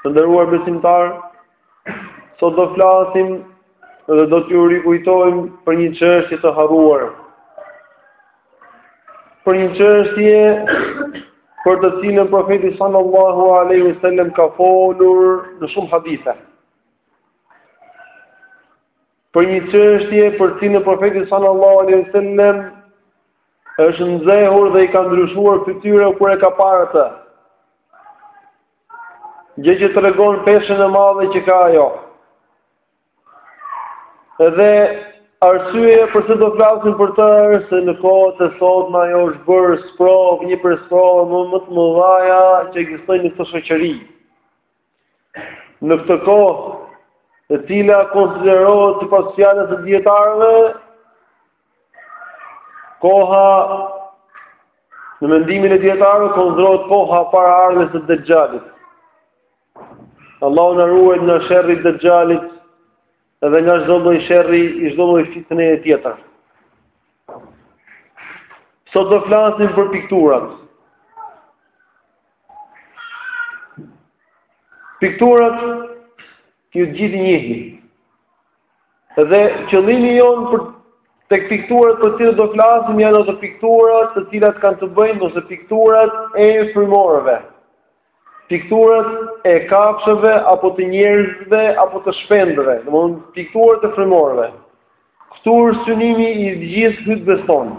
Të nderuar besimtarë, sot do flasim dhe do t'ju rikujtojmë për një çështje të harruar. Për një çështje për të cilën profeti sallallahu alaihi wasallam ka folur në shumë hadithe. Për një çështje për të cilën profeti sallallahu alaihi wasallam është nxehur dhe i ka ndryshuar fytyra kur e ka parë atë. Gjë që tregon peshën e madhe që ka ajo. Edhe arsyeja pse do flasim për të është se në kohët e sotme ajo është bërë sprovë, një prej sprovave më të mëdhaja që ekzistojnë në këtë shoqëri. Në këtë kohë, e cila konsiderohet sipas fjalës së dijetarëve, koha në mendimin e dijetarëve, konsiderohet koha para ardhjes së Dexhalit. Allahu na ruajt nga sherri i Dexhalit edhe nga çdo lloj sherri i çdo lloj fitneje tjetër. Sot do flasim për pikturat. Pikturat ju të gjithë i njihni. Dhe qëllimi jonë tek pikturat për të cilat do flasim janë ato piktura të cilat kanë të bëjnë ose pikturat e frymorëve. Pikturat e kafshëve apo të njerëzve apo të shpendëve, domethënë pikturat e frymorëve. Ky është synimi i gjithë hytbes sonë.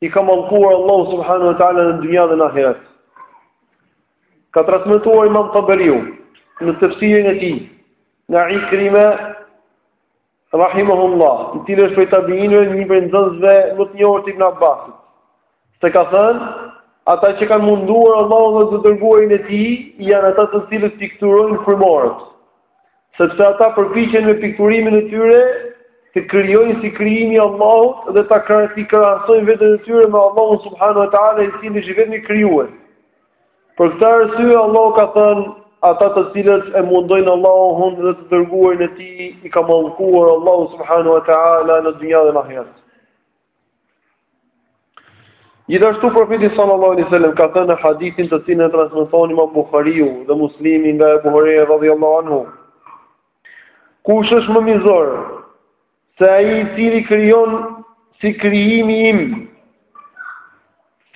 I ka mallkuar Allahu subhanahu wa taala në dunja dhe në ahiret. Ka transmetuar Imam Taberiu në tefsirin e tij, nga Ikrime rahimahullah, i cili është prej tabiinëve, një prej nxënësve më të njohur të Ibn Abbasit. Se ka thënë, ata që kanë munduar Allahun dhe të dërguarin e tij, janë ata të cilët pikturojnë frymorët. sepse ata përpiqen me pikturimin e tyre të krijojnë si krijimi i Allahut dhe ta krahasojnë veten e tyre me Allahun subhanahu wa taala i cili është i vetmi krijues. Për këtë arsye Allahu ka thënë ata të cilët e mundojnë Allahun dhe të dërguarin e tij i ka mallkuar Allahu subhanahu wa taala në dunja dhe në ahiret. Gjithashtu profeti sallallahu alaihi wasallam ka thënë në hadithin të cilin e transmeton Imam Buhariu dhe Muslimi nga Abu Huraira radhiyallahu anhu: Kush është më mizor se ai i cili krijon si krijimi im?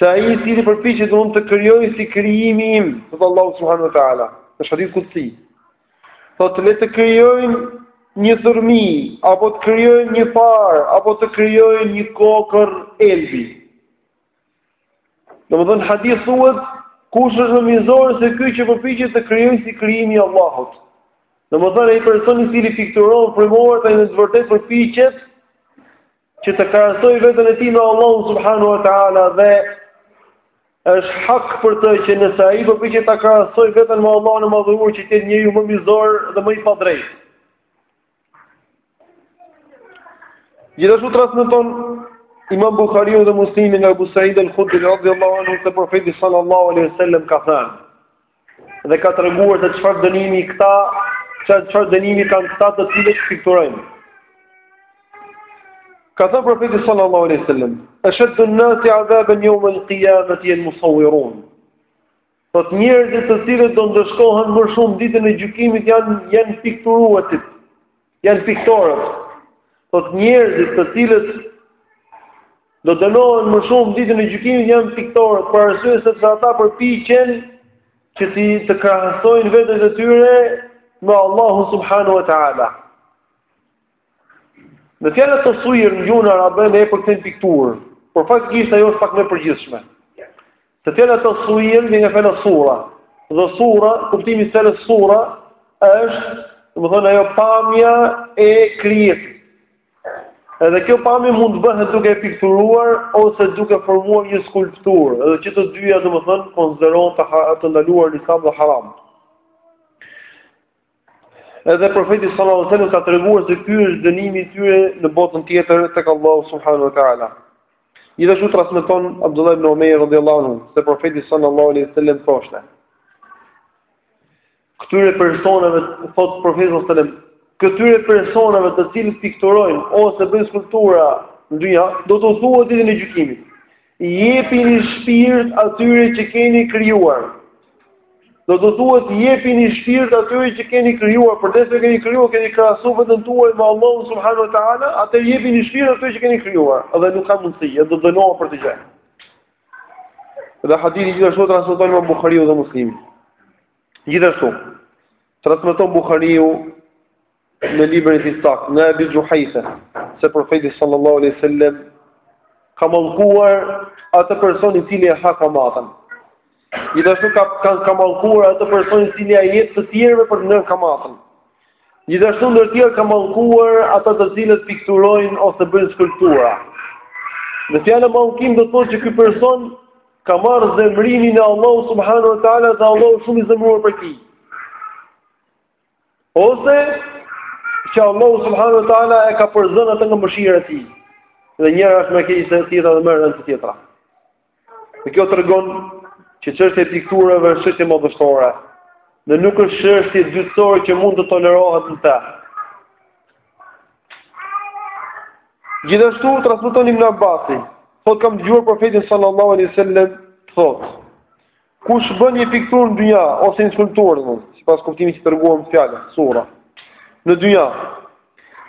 Se ai i cili përpiqet që të krijojë si krijimi im, thotë Allahu subhanahu wa taala. Është hadith kudsi. Thotë le të krijojnë një thërrmi, apo të krijojnë një farë, apo të krijojnë një kokërr elbi. Domethënë hadithi thuhet, kush është më mizor se ky që përpiqet të krijojë si krijimi i Allahut. Domethënë ai personi i cili pikturon frymorët, ai në të vërtetë përpiqet, që të krahasojë veten e tij me Allahun subhanahu wa taala dhe është hak për të që nëse ai përpiqet ta krahasojë veten me Allahun e madhëruar që të jetë njeriu më mizor dhe më i padrejtë. Gjithashtu transmeton Imam Bukhariu dhe Muslimi nga Abu Sa'id al-Khudri radhiyallahu anhu se profeti sallallahu alaihi wasallam ka thënë dhe ka treguar se çfarë dënimi këta, çfarë dënimi kanë këta të cilët pikturojnë. Ka thënë profeti sallallahu alaihi wasallam, "Ashaddu an-nasi 'adaban yawm al-qiyamati al-musawwirun." Thotë njerëzit të cilët do ndëshkohen më shumë ditën e gjykimit janë janë pikturuesit. Janë piktorët, thotë njerëzit të cilët do të dënohen më shumë ditën e gjykimit janë piktorët, për arsye sepse ata përpiqen që të krahasojnë veten e tyre me Allahun subhanahu wa taala. Ne fjalën tesuir në gjuhën arabe ne e përkthejmë pikturë, por faktikisht ajo është pak më e përgjithshme. Se fjala tesuir vjen nga fjala sura. Dhe sura, kuptimi i fjalës sura është, domethënë ajo pamja e krijesës. Edhe kjo pamje mund të bëhet duke e pikturuar ose duke formuar një skulpturë, edhe që të dyja domethënë konsiderohen të ndaluara në Islam dhe haram. Edhe profeti sallallahu alajhi wasallam ka treguar se ky është dënimi i tyre në botën tjetër tek Allahu subhanahu wa taala. Gjithashtu transmeton Abdullah ibn Umar radhiyallahu anhu se profeti sallallahu alajhi wasallam thoshte: Këtyre personave, thotë profeti sallallahu alajhi wasallam, këtyre personave të cilët pikturojnë ose bëjnë skulptura në dynja, do t'u thuhet ditën e gjykimit. Jepini shpirt atyre që keni krijuar. Do të thuhet jepini shpirt atyre që keni krijuar, përderisa keni krijuar keni krahasuar veten tuaj me Allahun subhanuhu teala, atëherë jepini shpirt atyre që keni krijuar, dhe nuk ka mundësi, do të dënohet për këtë gjë. Dhe hadithin gjithashtu transmeton Buhariu dhe Muslimi. Gjithashtu transmeton Buhariu në librin e tij të saktë, nga Abi Juhayfa, se profeti sallallahu alaihi wasallam ka mallkuar atë person i cili e ha kamatën. Gjithashtu ka ka, ka mallkuar atë person i cili ua jep të tjerëve për të ngrënë kamatën. Gjithashtu ndër të tjera ka mallkuar ata të cilët pikturojnë ose bëjnë skulptura. Dhe fjala mallkim do të thotë që ky person ka marrë zemrimin e Allahut subhanahu wa taala dhe Allahu shumë i zemëruar për të. Ose që Allahu subhanahu wa taala e ka përzënë atë nga mëshira e tij. Dhe njëra është më e keqe se tjetra dhe më e rëndë se tjetra. Dhe kjo tregon që çështja e pikturave është çështje madhështore. Dhe nuk është çështje dytësore që mund të tolerohet në të. Gjithashtu transmeton Ibn Abbasi, thotë kam dëgjuar profetin sallallahu alaihi wasallam thotë Kush bën një pikturë në dynja ose një skulpturë, domthonë, sipas kuptimit që treguam fjalën sura, në dynja,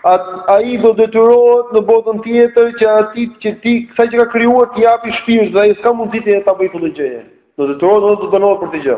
ai do detyrohet në botën tjetër që ati që, kësaj që ka krijuar t'i japi shpirt dhe ai s'ka mundësi ta bëjë këtë gjë. Do detyrohet dhe do dënohet për këtë gjë.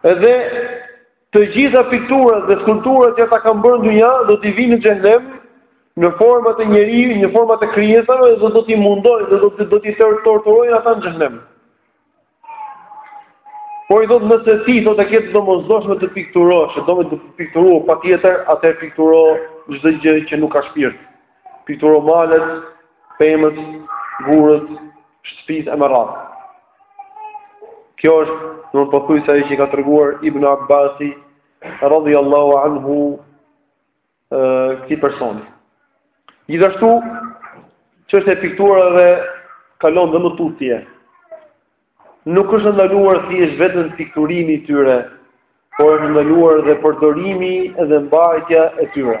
Edhe të gjitha pikturat dhe skulpturat që ata kanë bërë në dynja do t'i vinë në xhenem në forma të njeriut, në forma të krijesave dhe do t'i mundojnë, do do do t'i torturojnë ata në xhenem. Por i thotë nëse ti thotë e ke të domosdoshme të pikturosh, do me pikturu patjetër atëherë pikturo çdo gjë që nuk ka shpirt. Pikturo malet, pemët, gurët, shtëpitë e me radhë. Kjo është në pothuajse ajo që i ka treguar Ibn Abbasi, radhiyallahu anhu, këtij personi. Gjithashtu, çështja e pikturave kalon dhe më tutje, nuk është e ndaluar thjesht vetëm pikturimi i tyre, por është ndaluar dhe përdorimi dhe mbajtja e tyre.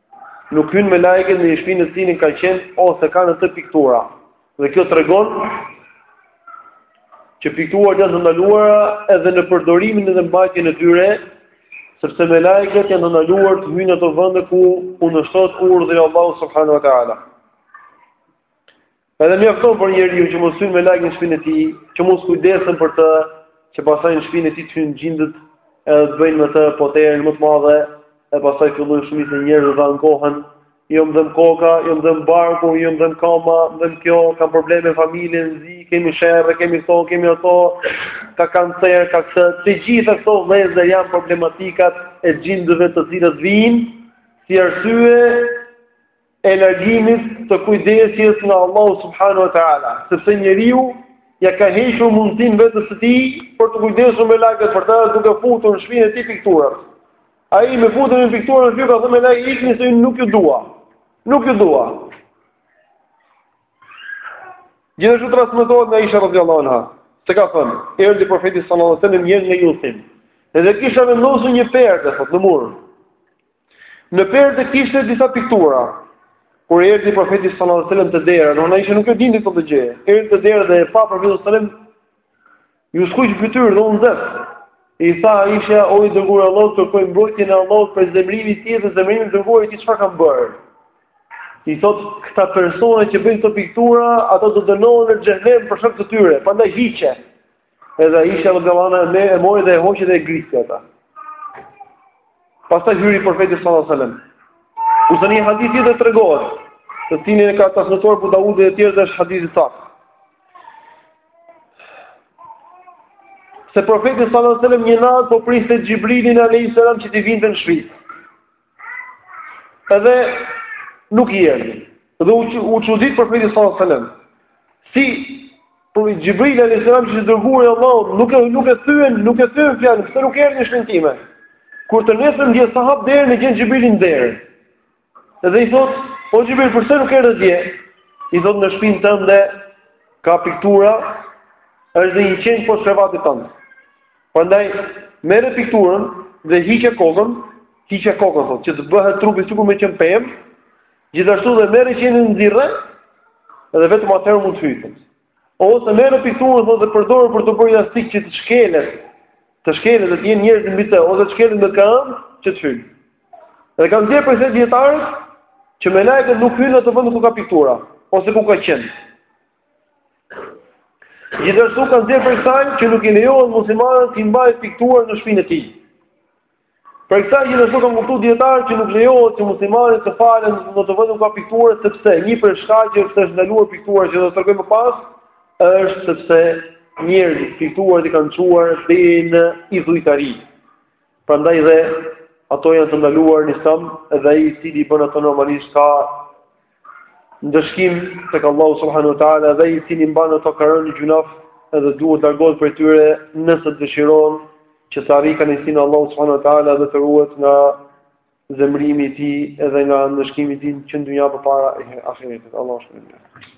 Nuk hyjnë melaiket në një shpi në të cilën ka qen ose ka në të piktura. Dhe kjo tregon që pikturat janë të ndaluara edhe në përdorimin edhe mbajtjen e tyre, sepse melaiket janë të ndaluar të hyjnë në ato vende ku kundërshtohet urdhri i Allahut subhanahu wa taala. Edhe mjafton për njeriu që mos hyjnë melaiket në shpinë e tij, që mos kujdesen për të, që pastaj në shpinë e tij të hyjnë xhindët edhe të bëjnë me të poteren më të madhe, e pastaj fillojnë shumica e njerëzve të ankohen, jo më dhem koka, jo më dhem barku, jo më dhem kama, më dhem kjo, kam probleme në familje, zi, kemi sherre, kemi këto, kemi ato, ka kancer, ka këtë, të gjitha këto vllezër janë problematikat e xhindëve të cilat vijnë, si arsye, e largimit të kujdesjes nga Allahu subhanahu wa taala, sepse njeriu ja ka hequr mundësinë vetes së tij për t'u kujdesur melaiket për të duke futur në shpinë e tij pikturat. Ai me futjen e pikturave në shpi u ka thënë melaikeve ikni se nuk ju dua. Nuk ju dua. Gjithashtu transmetohet nga Aisha radhiyallahu anha, se ka thënë, erdhi profeti sallallahu alaihi wasallam nga një udhëtim. Edhe kisha vendosur një perde, thotë në mur. Në perde kishte disa piktura. Kur erdhi profeti sallallahu alajhi wasallam te dera, Aisha nuk e dinte këtë gjë. Erdhi te dera dhe e pa profeti sallallahu alajhi wasallam. Iu skuq fytyra dhe u nxeh. I tha Aisha, "O i dërguari i Allahut, kërkoj mbrojtjen e Allahut prej zemrimit të tij dhe zemrimit të dërguarit të tij çfarë kam bërë." I thotë, "Këta persona që bëjnë këto piktura, ata do dënohen në xhehenem për shkak të tyre, prandaj hiqe." Edhe Aisha radiallahu anha e mori dhe e hoqi dhe e grisi atë. Pastaj hyri profeti sallallahu alajhi wasallam. Kurse në një hadith tjetër tregohet të cilin e ka transmetuar Abu Daudi dhe të tjerë është hadith i saktë. Se profeti sallallahu alajhi wasallam një natë po priste Xhibrilin alayhis salam që t'i vinte në shtëpi. Edhe nuk i erdhi. Dhe u u çudit profeti sallallahu alajhi wasallam. Si Xhibrili alayhis salam që është i dërguar i Allahut, nuk e nuk e thyen, nuk e thyen fjalën, pse nuk erdhi në shpinë time. Kur të nesërmen sa hap derën e gjen Xhibrilin në derë. Dhe i thot, "O Xhibril, pse nuk erdhe dje?" I thot në shpinë tënde ka piktura, është dhe një qen poshtë krevatit tënd. Prandaj merre pikturën dhe hiqe kokën, hiqe kokën thotë, që të bëhet trupi sikur me qenë pemë, gjithashtu dhe merre qenin nxirre dhe vetëm atëherë mund të hyjë. Ose merre pikturën thotë dhe përdore për të bërë jastik që të shkelet, të shkelet dhe të jenë njerëzit mbi të, ose të shkelet me këmbë që të hyjë. Dhe kanë nxjerrë prej kësaj dietarët që melaiket nuk hyjnë në atë vend ku ka piktura ose ku ka qen. Gjithashtu kanë nxjerrë prej kësaj që nuk i lejohet muslimanit të mbajë piktura në shpinë e tij. Prej kësaj gjithashtu kanë kuptuar dijetarët që nuk lejohet që muslimanët të falen në atë vend ku ka piktura sepse një prej shkaqeve pse është ndaluar piktura që do ta tregoj më pas është sepse njerëzit pikturat i kanë çuar deri në idhujtari. Prandaj dhe ato janë të ndaluar në Islam dhe ai i cili i bën ato normalisht ka ndëshkim tek Allahu subhanahu wa taala dhe ai i cili i mban ato ka rënë në gjynaf edhe duhet të largohet prej tyre nëse dëshiron që të arrijë kënaqësinë e Allahut subhanahu wa taala dhe të ruhet nga zemërimi i tij edhe nga ndëshkimi i tij që në dynja përpara ahiretit Allahu subhanahu wa taala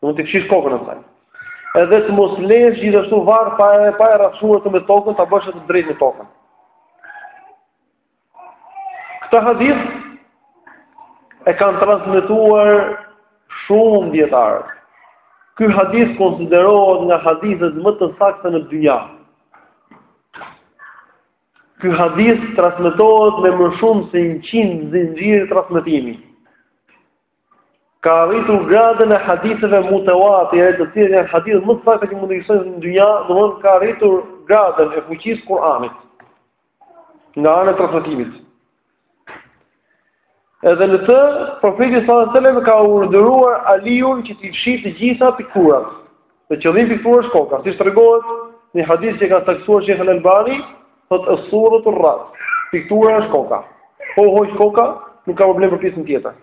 Do t'i fshish kokën asaj. Edhe të mos lësh gjithashtu varr pa e pa e rrafshuar atë me tokën, ta bësh atë drejt me tokën. Këtë hadith e kanë transmetuar shumë dijetarë. Ky hadith konsiderohet nga hadithet më të sakta në dynja. Ky hadith transmetohet me më shumë se 100 zinxhirë transmetimi. ka arritur gradën e haditheve mutawatire, të cilat janë hadithet më të sakta që mund të ekzistojnë në dynja, domthonë ka arritur gradën e fuqisë së Kur'anit nga ana e transmetimit. Edhe në të, profeti sallallahu alajhi wasallam ka urdhëruar Aliun që t'i fshijë të gjitha pikturat. Dhe qëllimi te piktura është koka, siç tregohet në hadith që ka saktuar Sheikh Al-Albani, thot as-suratu ar-ras. Piktura është koka. Po u hoq koka, nuk ka problem për pjesën tjetër.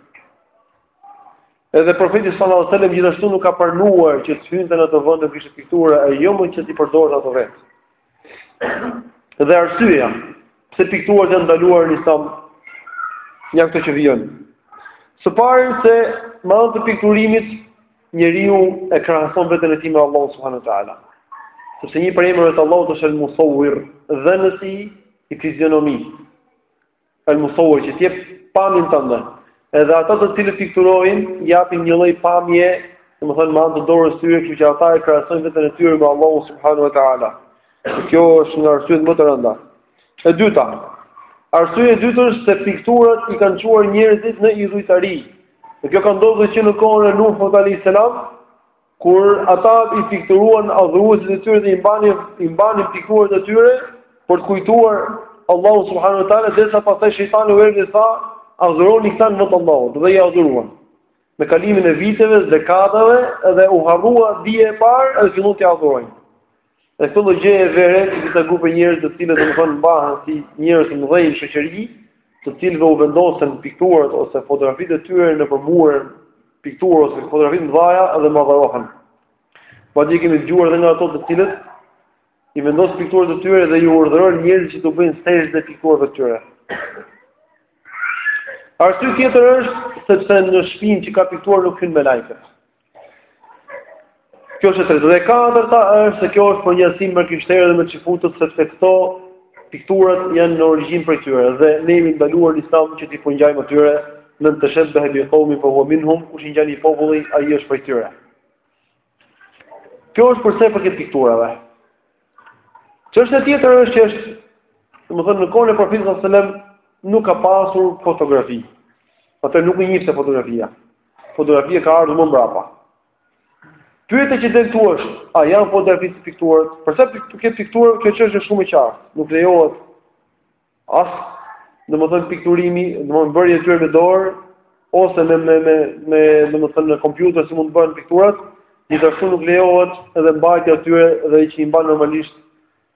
Edhe profeti sallallahu alajhi wasallam gjithashtu nuk ka pranuar që të hynte në ato vende ku ishte piktura, e jo më që t'i përdorte ato vetë. Dhe arsyeja pse pikturat janë ndaluar në Islam janë këto që vijojnë. Së pari se me anë të pikturimit njeriu e krahason veten e tij me Allahun subhanuhu teala. Sepse një prej emrave të Allahut është el-Musawwir, dhënësi i fizionomisë. El-Musawwir që të jep pamjen tënde. Edhe ata të cilët pikturojnë japin një lloj pamje, domethënë me anë të dorës së tyre, kështu që ata e krahasojnë veten e tyre me Allahun subhanahu wa taala. Kjo është nga arsyet më të rënda. E dyta, arsyeja e dytë është se pikturat i kanë çuar njerëzit në idhujtari. Dhe kjo ka ndodhur që në kohën e Nuhut alayhis salam, Kur ata i pikturuan adhuruesit e tyre dhe i mbanin i mbanin pikturat e tyre për të kujtuar Allahu subhanahu wa taala derisa pastaj shejtani u erdhi tha adhuroni këta në vend të Allahut dhe i adhuruan. Me kalimin e viteve, dekadave dhe u harrua dija e parë dhe filluan t'i adhurojnë. Dhe këtë lloj gjëje e vëren te disa grupe njerëzish të cilët domethënë mbahen si njerëz të mëdhenj në shoqëri, të cilëve u vendosen pikturat ose fotografitë e tyre nëpër mure, piktura ose fotografi të mëdha dhe madhërohen. Madje kemi dëgjuar edhe nga ata të cilët i vendosin pikturat e tyre dhe i urdhërojnë njerëzit që t'u bëjnë sexhde pikturave të tyre. Arsye tjetër është sepse në shpinë që ka piktura nuk hyjnë melaiket. Kjo është e treta dhe e katërta është se kjo është përngjasim me krishterët dhe me çifutët sepse këto pikturat janë në origjinë prej tyre dhe ne jemi ndaluar në Islam që t'u përngjajmë atyre men teshebbehe bi qawmin fa huwa minhum kush i ngjan një populli ai është prej tyre. Kjo është për sa i përket pikturave. Çështja tjetër është që është domethënë në kohën e profetit sallallahu alajhi wasallam nuk ka pasur fotografi. Pra nuk njihej fotografia. Fotografia ka ardhur më mbrapa. Pyetja që del këtu është, a janë fotografitë piktura? Për sa i përket pikturave, kjo çështje është shumë e qartë. Nuk lejohet as domethënë pikturimi, domethënë bërja e tyre me dorë ose me me me me domethënë në kompjuter si mund të bëhen pikturat, gjithashtu nuk lejohet edhe mbajtja e tyre dhe ai që i mban normalisht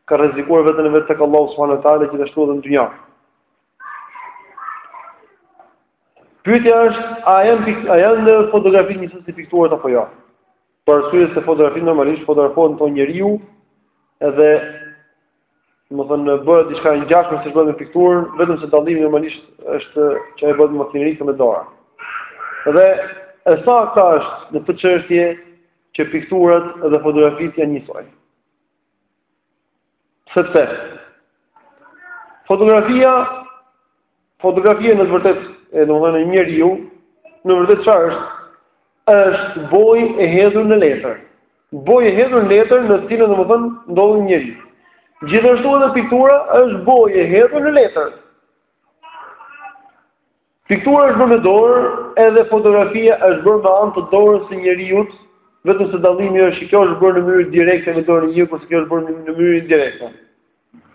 ka rrezikuar veten e vet tek Allahu subhanahu wa taala gjithashtu edhe në dynja. Pyetja është, a janë a janë fotografitë njësoj si pikturat apo jo? Për arsye se fotografi normalisht fotografohet një njeri edhe domethënë bëhet diçka e ngjashme siç bëhet me pikturën, vetëm se dallimi normalisht është që ajo bëhet me makineri, jo me dorë. Dhe e saktë është në këtë çështje që pikturat dhe fotografitë janë njësoj. Sepse fotografia fotografia në të vërtetë domethënë e njeriut në vërtetë çfarë është? Është bojë e hedhur në letër. Bojë e hedhur në letër në të cilën domethënë ndodhet një njeri. Gjithashtu edhe piktura është bojë e hedhur në letër. Piktura është bërë me dorë, edhe fotografia është bërë me anë të dorës së njeriut, vetëm se dallimi është që kjo është bërë në mënyrë direkte me dorën e njeriut, kurse kjo është bërë në mënyrë indirekte.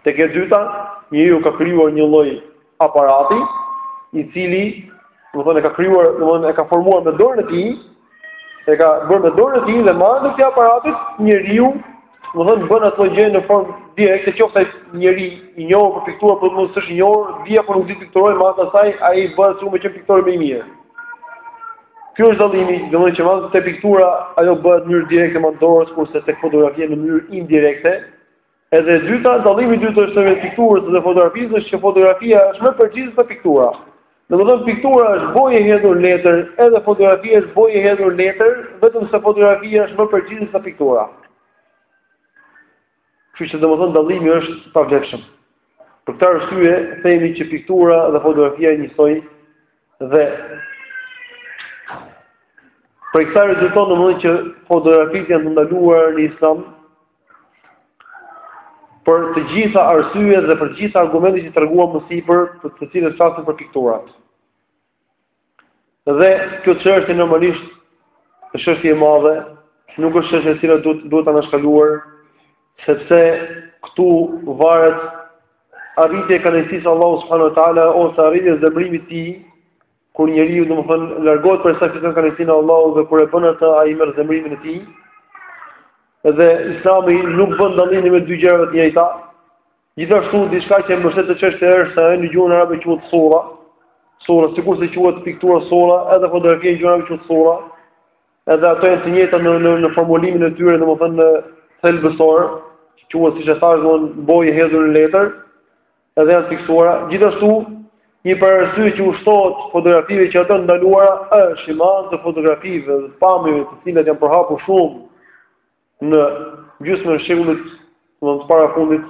Tek e dyta, njeriu ka krijuar një lloj aparati, i cili, domethënë e ka krijuar, domethënë e ka formuar me dorën e tij, E ka bërë me dorën e tij dhe me anë të këtij aparatit njeriu, domethënë bën atë gjë në formë direkte, qoftë ai njeri i njohur për pikturë apo mos qoftë i njohur, di apo nuk di pikturojë, me anë të saj ai bëhet si një piktor më i mirë. Ky është dallimi, domethënë që madje te piktura ajo bëhet në mënyrë direkte me dorën, kurse tek fotografia në mënyrë indirekte, Edhe e dyta, dallimi i dytë mes pikturës dhe fotografisë është që fotografia është më përngjitëse se piktura. Domethënë piktura është bojë e hedhur letër, edhe fotografia është bojë e hedhur letër, vetëm se fotografia është më përngjitëse se piktura. Kështu që domethënë dallimi është i pavlefshëm. Për këtë arsye themi që piktura dhe fotografia janë njësoj dhe prej kësaj rezulton domethënë që fotografitë janë të ndaluara në Islam, për të gjitha arsyet dhe për të gjitha argumentet që treguam më sipër, për të cilat flasin për pikturat. Dhe kjo çështje normalisht është çështje e madhe, nuk është çështje e cila duhet duhet të anashkaluar, sepse këtu varet arritja e kënaqësisë së Allahut subhanahu wa taala ose arritja e zemrimit të tij Kur njeriu, domethënë, largohet prej asaj që ka kënaqësinë e Allahut dhe kur e bën atë, ai merr zemërimin e tij. Dhe Islami nuk bën dallimin mes dy gjërave të njëjta. Gjithashtu diçka që mbështet këtë çështje është se në gjuhën arabe quhet sura. Sura sikur se quhet piktura sura, edhe fotografia në gjuhën arabe quhet sura. Edhe ato janë të njëjta në në, në formulimin e tyre, domethënë thelbësor, quhet siç e thashë, domethënë bojë e hedhur në letër. Edhe janë piktura, gjithashtu një prej arsyeve që u shtohet fotografive që ato janë të ndaluara është imazhet e fotografive dhe pamjeve të cilat janë përhapur shumë në gjysmën e shekullit domethënë para fundit,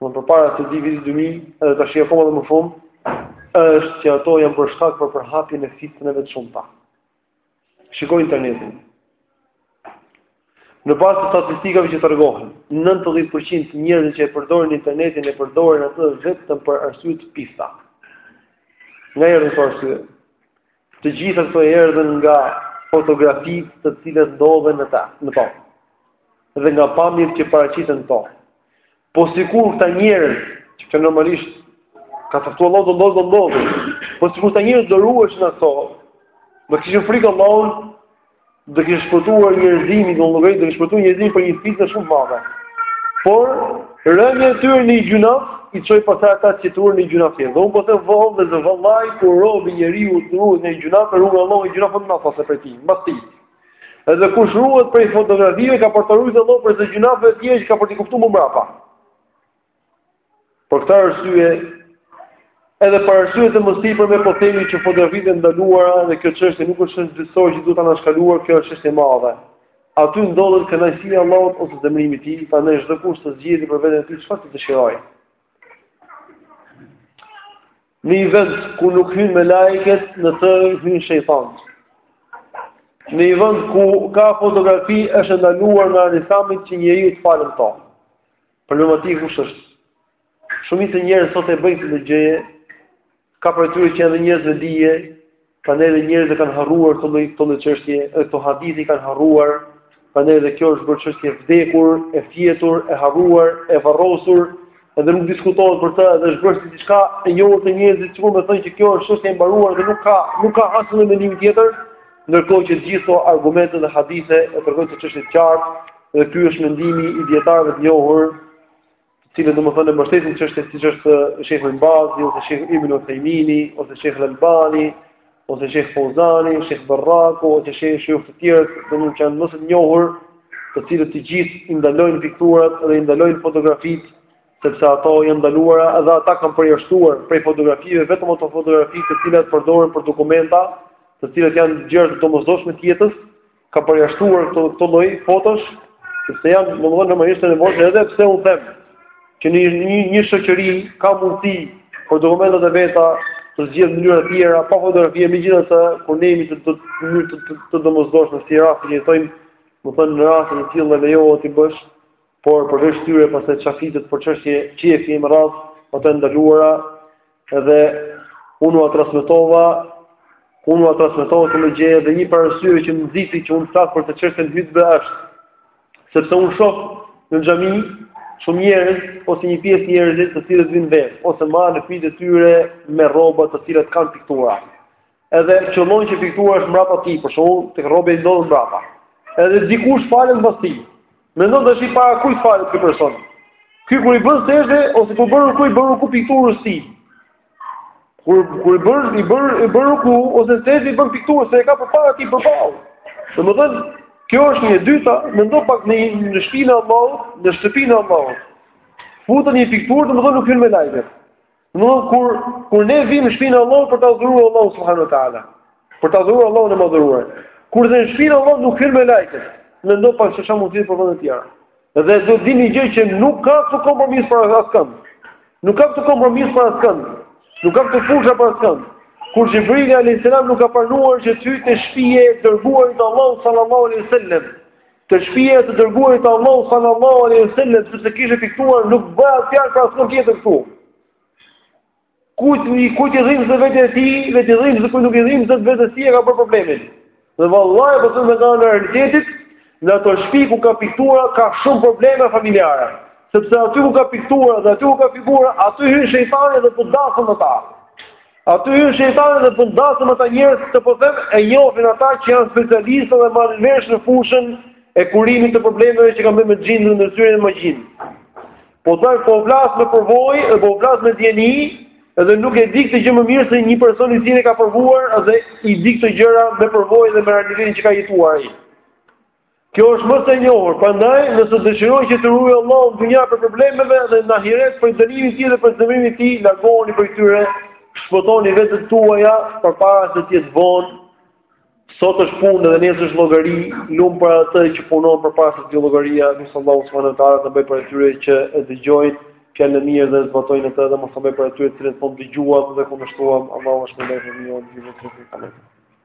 domethënë përpara që te vitit 2000, edhe tashi akoma edhe më shumë, është që ato janë për shkak për përhapjen e fitneve të shumta. Shiko internetin. Në bazë të statistikave që tregohen, 90% të njerëzve që e përdorin internetin e përdorin atë vetëm për arsye të pista. Nga erdhën këto arsye? Të gjitha këto erdhën nga fotografitë të cilat ndodhen në ta, në to. Dhe nga pamjet që paraqiten në to. Po sikur këta njerëz që normalisht ka caktuar Allahu do ndodhë do ndodhë. Po sikur këta njerëz do ruheshin ato, do kishin frikë Allahun, do kishin shpëtuar njerëzimin, do llogarit do kishin shpëtuar njerëzimin prej një fitnë shumë të madhe. Por rënia e tyre në gjynah i çoi pastaj ata që të tjerët në gjynah fjalë. Unë po të vëllë dhe zë vallahi kur robi njeriu ruhet në gjynah për rrugën e Allahut gjynah fund na pasë për ti. Mbas ti. Edhe kush ruhet prej fotografive ka për ta rujt Allahu prej gjynaheve të tjera që ka për t'i kuptuar më mbrapa. Për këtë arsye edhe për arsye të mësipërme po themi që fotografitë janë të ndaluara dhe kjo çështje nuk është çështje dytësore që duhet ta anashkaluar, kjo është çështje e madhe. Aty ndodhet kënaqësia e Allahut ose zemërimi i tij, prandaj çdo kush të zgjidhë për veten e tij çfarë të dëshirojë. Në një vend ku nuk hyjnë melaiket, në të hyjnë shejtanët. Në një vend ku ka fotografi, është ndaluar nga ana e Islamit që njeriu të falet në to. Problematika kush është? Shumica e njerëzve sot e bëjnë këtë gjë. Ka prej tyre që edhe njerëz me dije Prandaj edhe njerëzit e kanë harruar këto lloj këto lloj çështje, edhe këto hadithe i kanë harruar. Prandaj edhe kjo është bërë çështje e vdekur, e fjetur, e harruar, e varrosur, edhe nuk diskutohet për të, edhe është bërë si diçka e njohur te njerëzit, sikur me thënë që kjo është çështje e mbaruar dhe nuk ka nuk ka asnjë lloj mendimi tjetër, ndërkohë që të gjithë këto argumente dhe hadithe e tregojnë këtë çështje të qartë, dhe ky është mendimi i dijetarëve të njohur të cilët domethënë e mbështesin çështjen siç është Shejh Ibn Bazi ose Shejh Ibn Uthejmini ose Shejh El-Albani ose Shejh Feuzani, Shejh Berraku ose Shejh Shujuh të tjerë, domethënë që janë të njohur, të cilët të gjithë i ndalojnë pikturat dhe i ndalojnë fotografitë sepse ato janë të ndaluara dhe ata kanë përjashtuar prej fotografive vetëm ato fotografi të cilat përdoren për dokumenta, të cilat janë gjëra të domosdoshme të jetës, ka përjashtuar këto këto lloj fotosh, sepse janë domethënë imazhe të nevojshme edhe pse unë them që një një shoqëri ka mundësi për dokumentet e veta të zgjidhë mënyra të tjera pa fotografi, megjithatë kur ne jemi të të të të, të, të domosdoshmë si rasti që jetojmë, domethënë në raste të tilla lejohet t'i bësh Por përveç tyre pastaj ça flitet për çështje qejfi me radhë ato të ndaluara edhe unë ua transmetova unë ua transmetova këtë gjë dhe një prej arsyeve që më nxiti që unë flas për këtë çështje në hutbe është sepse unë shoh në xhami shumë njerëz ose një pjesë njerëzish të cilët vinë vetë ose marrin dhe fëmijët e tyre me rroba të cilat kanë piktura Edhe qëllon që piktura është mbrapa tij, për shembull, tek rroba i ndodh mbrapa. Edhe dikush falet mbas tij. Mendo tashi para kujt falet ky person. Ky kur i bën sexhde ose kur bën ruku i bën ruku pikturës tij. Kur kur i bën i bën i bën ruku ose sexhde i bën pikturës se e ka përpara tij përballë. Domethënë, kjo është një, e dyta, mendo pak në në shtëpinë e Allahut, në shtëpinë e Allahut. Futet një pikturë, domethënë nuk hyn melajket. Domthon kur kur ne vim në shpinën e Allahut për ta adhuruar Allahun subhanahu wa taala, për ta adhuruar Allahun e madhëruar. Kur dhe në shpinën e Allahut nuk hyn melajket, mendo pak se çfarë mund të jetë për vende të tjera. Dhe duhet të dini një gjë që nuk ka këtu kompromis për askënd. Nuk ka këtu kompromis për askënd. Nuk ka këtu fusha për askënd. Kur Xhibrili alayhis salam nuk ka pranuar që të hyjë te shpia e të dërguarit të Allahut sallallahu alaihi wasallam, Te shpia e të dërguarit të Allahut sallallahu alaihi wasallam sepse kishte piktura nuk bëhet fjalë për askënd tjetër këtu. Kujt i kujt i dhimbset vetja e tij, le t'i dhimbset, kujt nuk i dhimbset veten e tij e ka për problemin. Dhe vallahi besomë nga ana e realitetit, në ato shtëpi ku ka piktura ka shumë probleme familjare, sepse aty ku ka piktura dhe aty ku ka figura, aty hyn shejtani dhe godasin ata. Aty hyn shejtani dhe godasin ata njerëz, këtë po them e njohin ata që janë specialistë dhe marrin vesh në fushën e kurimit të problemeve që kanë të bëjnë me xhinët dhe me syrin e magjinë. Po thash po ju flas me përvojë dhe po ju flas me dijeni dhe nuk e di këtë gjë më mirë se një person i cili ka provuar dhe i di këto gjëra me përvojë dhe me realitetin që ka jetuar ai. Kjo është më se e njohur, prandaj nëse dëshironi që t'ju ruajë Allahu në dynja prej problemeve dhe në ahiret prej dënimit të tij dhe prej zemërimit të tij, largohuni prej tyre, shpëtoni veten tuaja përpara se të jetë vonë. Sot është punë dhe nesër është llogari, lum për atë që punon përpara se të jetë llogaria, e lus Allahun subhanahu wa taala të na bëjë prej atyre që e dëgjojnë fjalën e mirë dhe zbatojnë atë dhe mos të na bëjë prej atyre të cilët thonë dëgjuam dhe kundërshtuam, Allahu është më i mirë se ju, ju të gjithë.